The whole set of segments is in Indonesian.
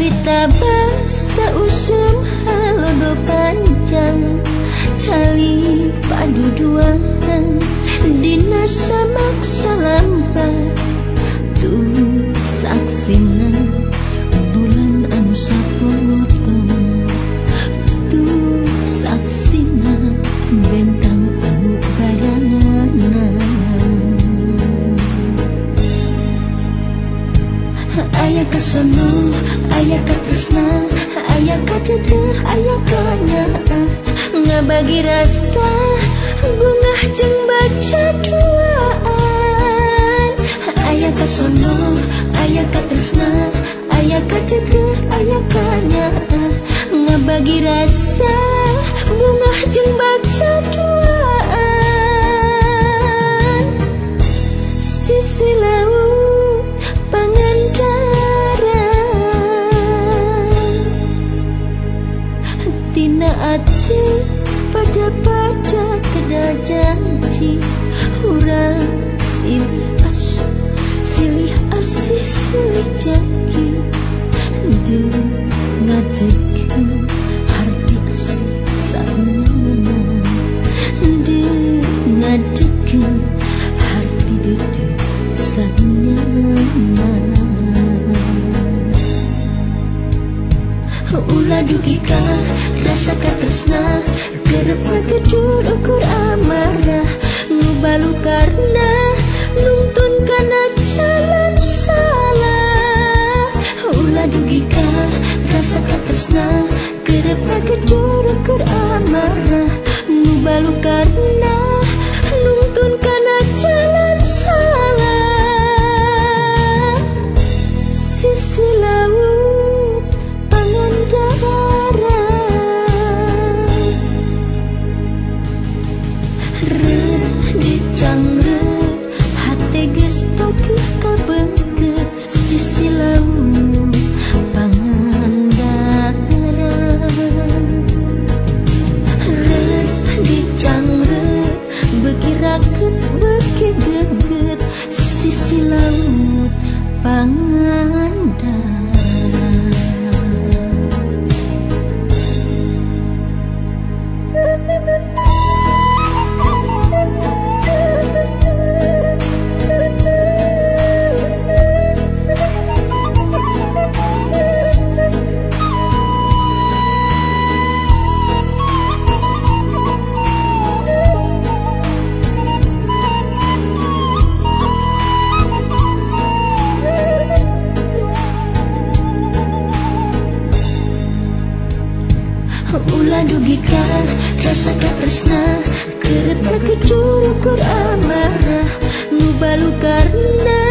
cerita bahasa usum halodo panjang cali padu duaan dina samak salampa tuh saksina bulan anu sapulutan tuh saksina bentang anu bayanana ayah kesono ayah ka Krishna? Ayah ka dede ayah ka nyata ngabagi rasa gunah jeng baca dugikah rasakan resna Gerep kecur ukur amarah. Nubalu karena nuntun karena jalan salah. Ulah dugikah rasakan resna Gerep vắng đàn Ulah dugika rasa katresna kereta kecurukur amarah Nubalu karena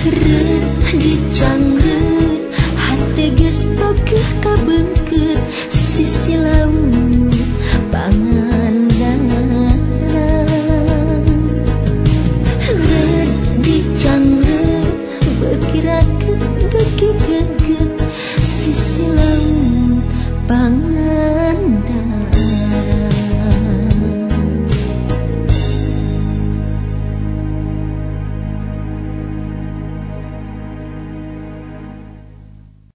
Red di dicanggeng hati geus pegeh kabengkeut sisi laut pangandanan red di dicanggeng berkirakan begitu